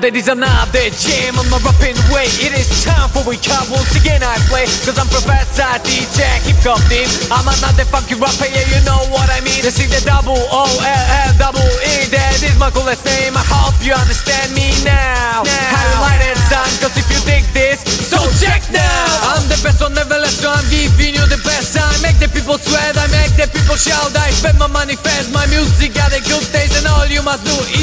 there is another jam on my rapping way. It is time for we up once again I play. Cause I'm Professor DJ Hip Hop Team I'm another funky rapper yeah you know what I mean. This is the double O L L double E. That is my coolest name. I hope you understand me now, now. How you like it son Cause if you dig this So check now. I'm the best on never left so I'm giving you the best I make the people sweat I make the people shout. I spend my money fast My music got a good taste And all you must do is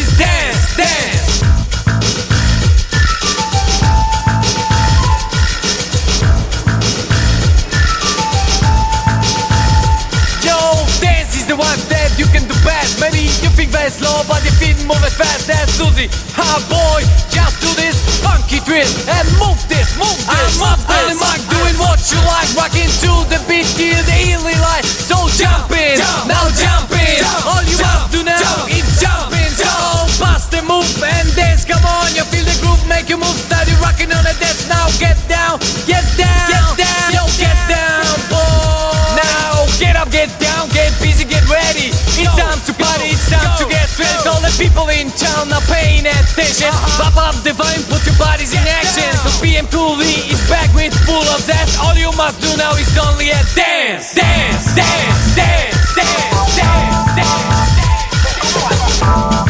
there's nobody feet moving fast as Susie. Ah boy, just do this funky twist and move this, move this. I move this. The people in town are paying attention. Pop up the volume, put your bodies in action. Cause PM Cool Lee is back with full of zest All you must do now is only a dance Dance, dance, dance, dance, dance, dance. Jump!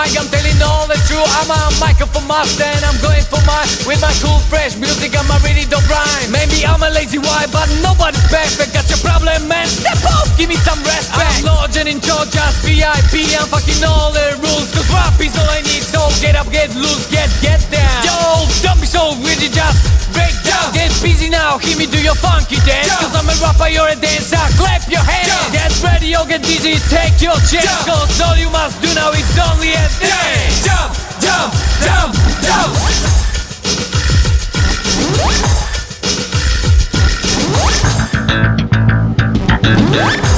Mic. I'm telling all the truth. I'm a microphone master and I'm going for my with my cool fresh music. I'm a really dope rhyme. Maybe I'm a lazy wife, but nobody's perfect. Got your problem, man. Step up, give me some respect. I'm large and in charge, just VIP. I'm fucking all the rules. Cause rap is all I need. So get up, get loose, get get down. Yo, don't be so rigid, just break down. Get busy now, hear me do your funky dance. Cause I'm a rapper, you're a dancer. Or get take your chance. Cause all you must do now is only a dance. Jump, jump, jump, jump. Jump!